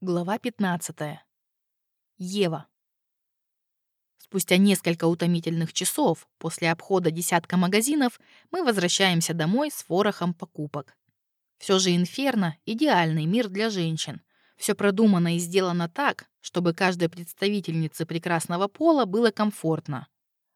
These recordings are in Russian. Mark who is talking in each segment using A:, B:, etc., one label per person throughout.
A: Глава 15. Ева. Спустя несколько утомительных часов после обхода десятка магазинов мы возвращаемся домой с ворохом покупок. Все же Инферно — идеальный мир для женщин. Все продумано и сделано так, чтобы каждой представительнице прекрасного пола было комфортно.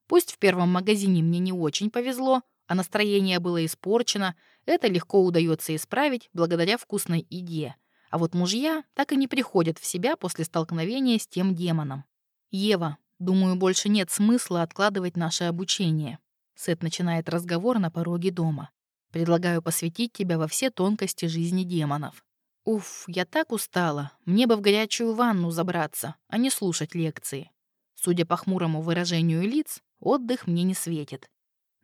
A: Пусть в первом магазине мне не очень повезло, а настроение было испорчено, это легко удается исправить благодаря вкусной еде — а вот мужья так и не приходят в себя после столкновения с тем демоном. «Ева, думаю, больше нет смысла откладывать наше обучение». Сет начинает разговор на пороге дома. «Предлагаю посвятить тебя во все тонкости жизни демонов». «Уф, я так устала. Мне бы в горячую ванну забраться, а не слушать лекции». Судя по хмурому выражению лиц, отдых мне не светит.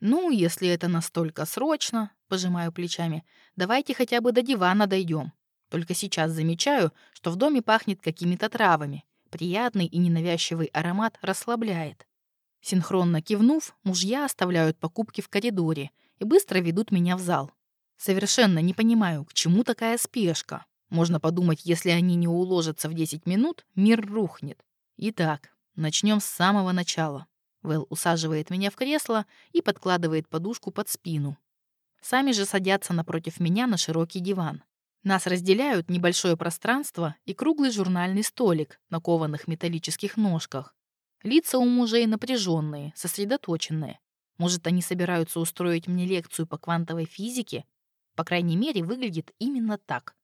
A: «Ну, если это настолько срочно», — пожимаю плечами, «давайте хотя бы до дивана дойдем. Только сейчас замечаю, что в доме пахнет какими-то травами. Приятный и ненавязчивый аромат расслабляет. Синхронно кивнув, мужья оставляют покупки в коридоре и быстро ведут меня в зал. Совершенно не понимаю, к чему такая спешка. Можно подумать, если они не уложатся в 10 минут, мир рухнет. Итак, начнем с самого начала. Вэл усаживает меня в кресло и подкладывает подушку под спину. Сами же садятся напротив меня на широкий диван. Нас разделяют небольшое пространство и круглый журнальный столик на кованых металлических ножках. Лица у мужей напряженные, сосредоточенные. Может, они собираются устроить мне лекцию по квантовой физике? По крайней мере, выглядит именно так.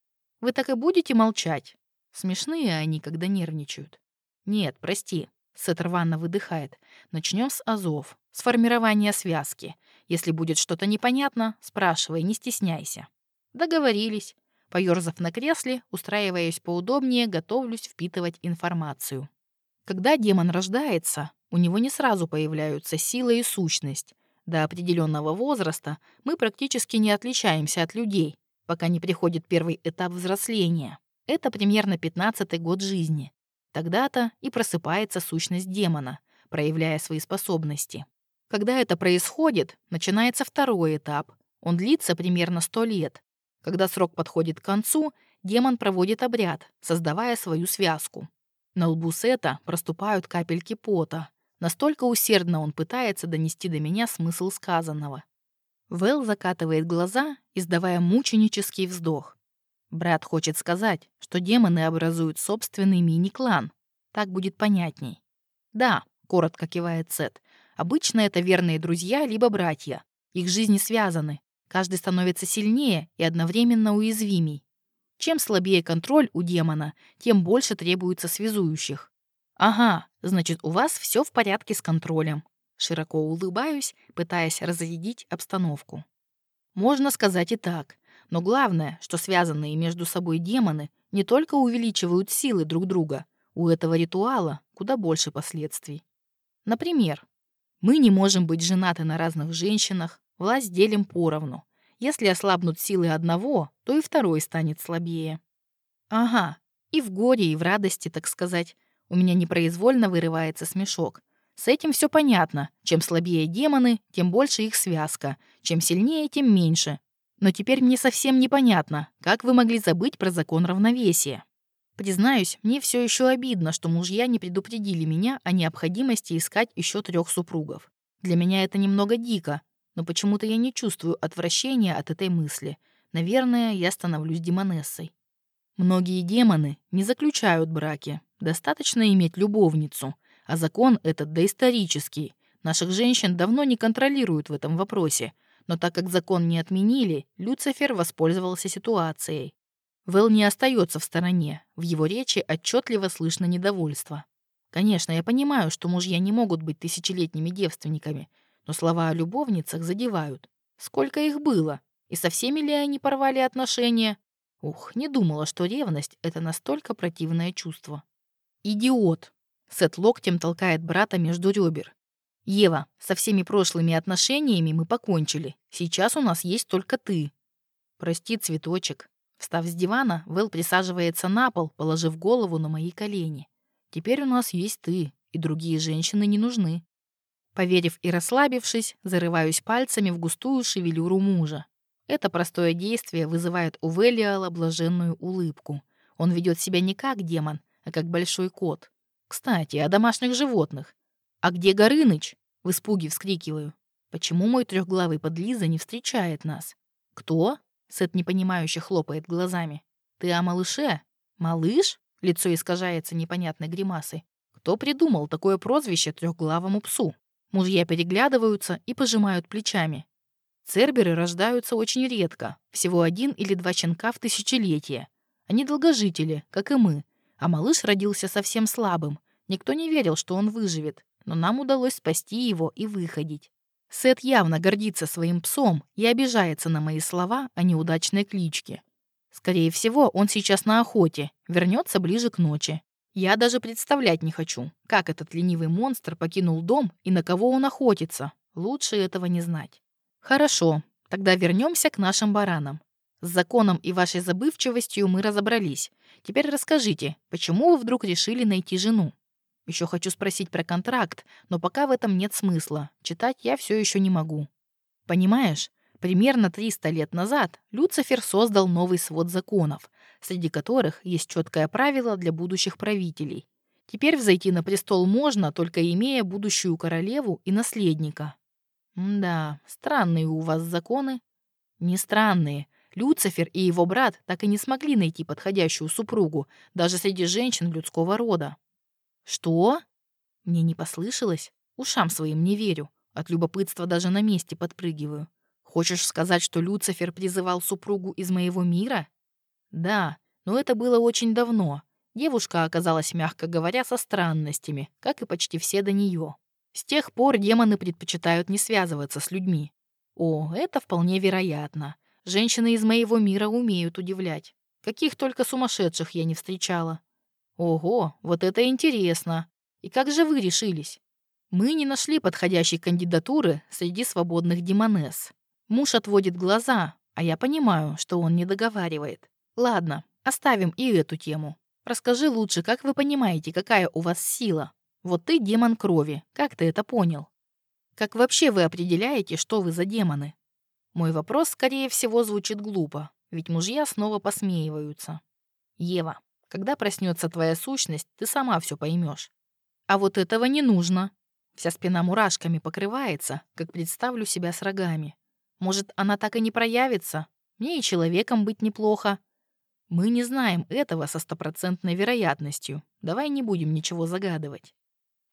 A: Вы так и будете молчать? Смешные они, когда нервничают. Нет, прости. Сет рвано выдыхает. Начнем с азов, с формирования связки. Если будет что-то непонятно, спрашивай, не стесняйся. Договорились. Поёрзав на кресле, устраиваясь поудобнее, готовлюсь впитывать информацию. Когда демон рождается, у него не сразу появляются сила и сущность. До определенного возраста мы практически не отличаемся от людей, пока не приходит первый этап взросления. Это примерно 15-й год жизни. Тогда-то и просыпается сущность демона, проявляя свои способности. Когда это происходит, начинается второй этап. Он длится примерно 100 лет, когда срок подходит к концу, демон проводит обряд, создавая свою связку. На лбу Сета проступают капельки пота. Настолько усердно он пытается донести до меня смысл сказанного. Вэл закатывает глаза, издавая мученический вздох. Брат хочет сказать, что демоны образуют собственный мини-клан. Так будет понятней. «Да», — коротко кивает Сет, — «обычно это верные друзья либо братья. Их жизни связаны, Каждый становится сильнее и одновременно уязвимей. Чем слабее контроль у демона, тем больше требуется связующих. Ага, значит, у вас все в порядке с контролем. Широко улыбаюсь, пытаясь разрядить обстановку. Можно сказать и так. Но главное, что связанные между собой демоны не только увеличивают силы друг друга, у этого ритуала куда больше последствий. Например, мы не можем быть женаты на разных женщинах, Власть делим поровну. Если ослабнут силы одного, то и второй станет слабее. Ага, и в горе, и в радости, так сказать. У меня непроизвольно вырывается смешок. С этим все понятно. Чем слабее демоны, тем больше их связка. Чем сильнее, тем меньше. Но теперь мне совсем непонятно, как вы могли забыть про закон равновесия. Признаюсь, мне все еще обидно, что мужья не предупредили меня о необходимости искать еще трех супругов. Для меня это немного дико, но почему-то я не чувствую отвращения от этой мысли. Наверное, я становлюсь демонессой. Многие демоны не заключают браки. Достаточно иметь любовницу. А закон этот доисторический. Наших женщин давно не контролируют в этом вопросе. Но так как закон не отменили, Люцифер воспользовался ситуацией. Вэл не остается в стороне. В его речи отчетливо слышно недовольство. Конечно, я понимаю, что мужья не могут быть тысячелетними девственниками, но слова о любовницах задевают. Сколько их было? И со всеми ли они порвали отношения? Ух, не думала, что ревность — это настолько противное чувство. «Идиот!» — Сет локтем толкает брата между ребер. «Ева, со всеми прошлыми отношениями мы покончили. Сейчас у нас есть только ты». «Прости, цветочек». Встав с дивана, Вэл присаживается на пол, положив голову на мои колени. «Теперь у нас есть ты, и другие женщины не нужны». Поверив и расслабившись, зарываюсь пальцами в густую шевелюру мужа. Это простое действие вызывает у Велиала блаженную улыбку. Он ведет себя не как демон, а как большой кот. Кстати, о домашних животных. «А где Горыныч?» — в испуге вскрикиваю. «Почему мой трехглавый подлиза не встречает нас?» «Кто?» — Сет непонимающе хлопает глазами. «Ты о малыше?» «Малыш?» — лицо искажается непонятной гримасой. «Кто придумал такое прозвище трехглавому псу?» Мужья переглядываются и пожимают плечами. Церберы рождаются очень редко, всего один или два щенка в тысячелетие. Они долгожители, как и мы, а малыш родился совсем слабым. Никто не верил, что он выживет, но нам удалось спасти его и выходить. Сет явно гордится своим псом и обижается на мои слова о неудачной кличке. Скорее всего, он сейчас на охоте, вернется ближе к ночи. Я даже представлять не хочу, как этот ленивый монстр покинул дом и на кого он охотится. Лучше этого не знать. Хорошо, тогда вернемся к нашим баранам. С законом и вашей забывчивостью мы разобрались. Теперь расскажите, почему вы вдруг решили найти жену? Еще хочу спросить про контракт, но пока в этом нет смысла. Читать я все еще не могу. Понимаешь, примерно 300 лет назад Люцифер создал новый свод законов, среди которых есть четкое правило для будущих правителей. Теперь взойти на престол можно, только имея будущую королеву и наследника. Да, странные у вас законы. Не странные. Люцифер и его брат так и не смогли найти подходящую супругу, даже среди женщин людского рода. Что? Мне не послышалось? Ушам своим не верю. От любопытства даже на месте подпрыгиваю. Хочешь сказать, что Люцифер призывал супругу из моего мира? Да, но это было очень давно. Девушка оказалась, мягко говоря, со странностями, как и почти все до нее. С тех пор демоны предпочитают не связываться с людьми. О, это вполне вероятно. Женщины из моего мира умеют удивлять. Каких только сумасшедших я не встречала. Ого, вот это интересно. И как же вы решились? Мы не нашли подходящей кандидатуры среди свободных демонесс. Муж отводит глаза, а я понимаю, что он не договаривает. Ладно, оставим и эту тему. Расскажи лучше, как вы понимаете, какая у вас сила? Вот ты демон крови. Как ты это понял? Как вообще вы определяете, что вы за демоны? Мой вопрос, скорее всего, звучит глупо, ведь мужья снова посмеиваются. Ева, когда проснется твоя сущность, ты сама все поймешь. А вот этого не нужно. Вся спина мурашками покрывается, как представлю себя с рогами. Может, она так и не проявится? Мне и человеком быть неплохо. Мы не знаем этого со стопроцентной вероятностью. Давай не будем ничего загадывать.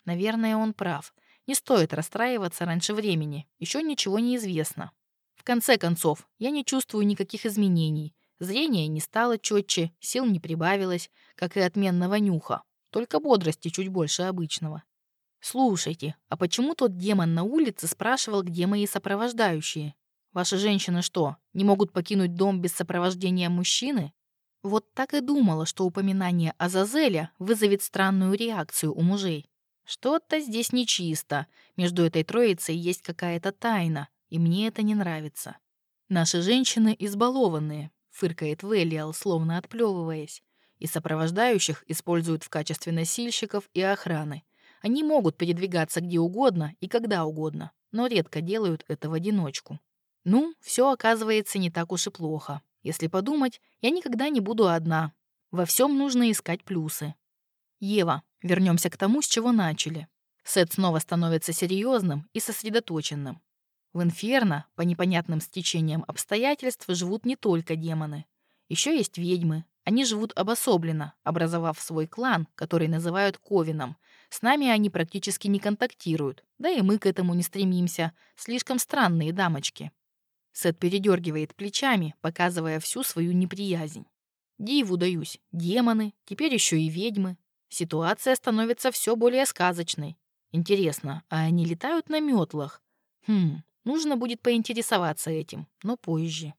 A: Наверное, он прав. Не стоит расстраиваться раньше времени. Еще ничего не известно. В конце концов, я не чувствую никаких изменений. Зрение не стало четче, сил не прибавилось, как и отменного нюха. Только бодрости чуть больше обычного. «Слушайте, а почему тот демон на улице спрашивал, где мои сопровождающие? Ваши женщины что, не могут покинуть дом без сопровождения мужчины?» Вот так и думала, что упоминание Азазеля вызовет странную реакцию у мужей. Что-то здесь нечисто. Между этой троицей есть какая-то тайна, и мне это не нравится. Наши женщины избалованные, фыркает Велиал, словно отплевываясь, и сопровождающих используют в качестве носильщиков и охраны. Они могут передвигаться где угодно и когда угодно, но редко делают это в одиночку. Ну, все оказывается не так уж и плохо. Если подумать, я никогда не буду одна. Во всем нужно искать плюсы. Ева, вернемся к тому, с чего начали. Сет снова становится серьезным и сосредоточенным. В Инферно, по непонятным стечениям обстоятельств, живут не только демоны. Еще есть ведьмы. Они живут обособленно, образовав свой клан, который называют Ковином. С нами они практически не контактируют, да и мы к этому не стремимся. Слишком странные дамочки. Сет передергивает плечами, показывая всю свою неприязнь. Диву даюсь. Демоны, теперь еще и ведьмы. Ситуация становится все более сказочной. Интересно, а они летают на метлах? Хм, нужно будет поинтересоваться этим, но позже.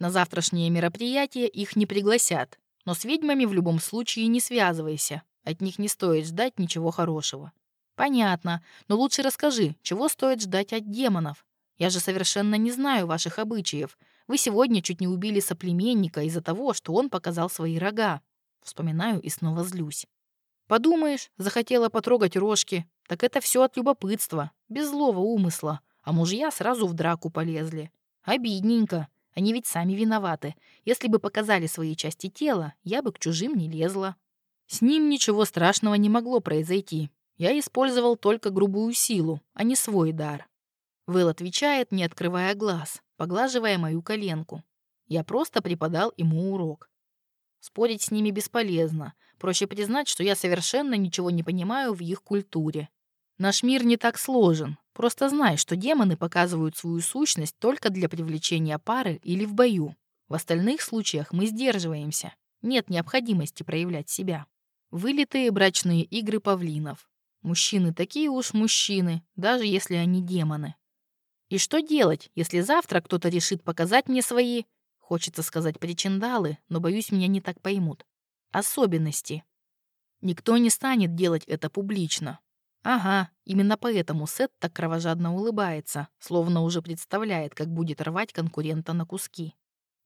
A: На завтрашнее мероприятие их не пригласят, но с ведьмами в любом случае не связывайся. От них не стоит ждать ничего хорошего. Понятно, но лучше расскажи, чего стоит ждать от демонов? Я же совершенно не знаю ваших обычаев. Вы сегодня чуть не убили соплеменника из-за того, что он показал свои рога. Вспоминаю и снова злюсь. Подумаешь, захотела потрогать рожки. Так это все от любопытства, без злого умысла. А мужья сразу в драку полезли. Обидненько. Они ведь сами виноваты. Если бы показали свои части тела, я бы к чужим не лезла. С ним ничего страшного не могло произойти. Я использовал только грубую силу, а не свой дар. Вэл отвечает, не открывая глаз, поглаживая мою коленку. Я просто преподал ему урок. Спорить с ними бесполезно. Проще признать, что я совершенно ничего не понимаю в их культуре. Наш мир не так сложен. Просто знай, что демоны показывают свою сущность только для привлечения пары или в бою. В остальных случаях мы сдерживаемся. Нет необходимости проявлять себя. Вылитые брачные игры павлинов. Мужчины такие уж мужчины, даже если они демоны. И что делать, если завтра кто-то решит показать мне свои, хочется сказать причиндалы, но, боюсь, меня не так поймут, особенности? Никто не станет делать это публично. Ага, именно поэтому Сет так кровожадно улыбается, словно уже представляет, как будет рвать конкурента на куски.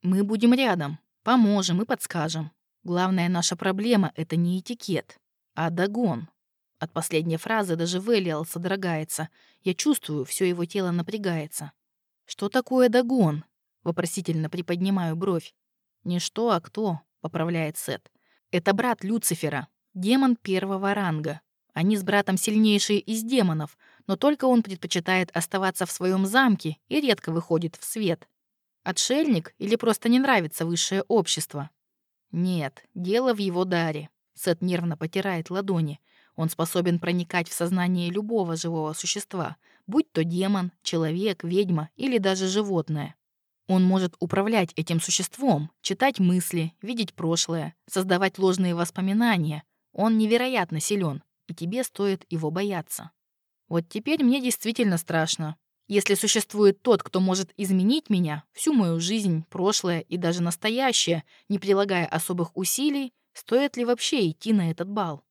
A: Мы будем рядом, поможем и подскажем. Главная наша проблема — это не этикет, а догон. От последней фразы даже Велиал содрогается. Я чувствую, все его тело напрягается. «Что такое догон?» — вопросительно приподнимаю бровь. «Не что, а кто?» — поправляет Сет. «Это брат Люцифера, демон первого ранга. Они с братом сильнейшие из демонов, но только он предпочитает оставаться в своем замке и редко выходит в свет. Отшельник или просто не нравится высшее общество? Нет, дело в его даре. Сет нервно потирает ладони. Он способен проникать в сознание любого живого существа, будь то демон, человек, ведьма или даже животное. Он может управлять этим существом, читать мысли, видеть прошлое, создавать ложные воспоминания. Он невероятно силен, и тебе стоит его бояться. Вот теперь мне действительно страшно. Если существует тот, кто может изменить меня, всю мою жизнь, прошлое и даже настоящее, не прилагая особых усилий, стоит ли вообще идти на этот бал?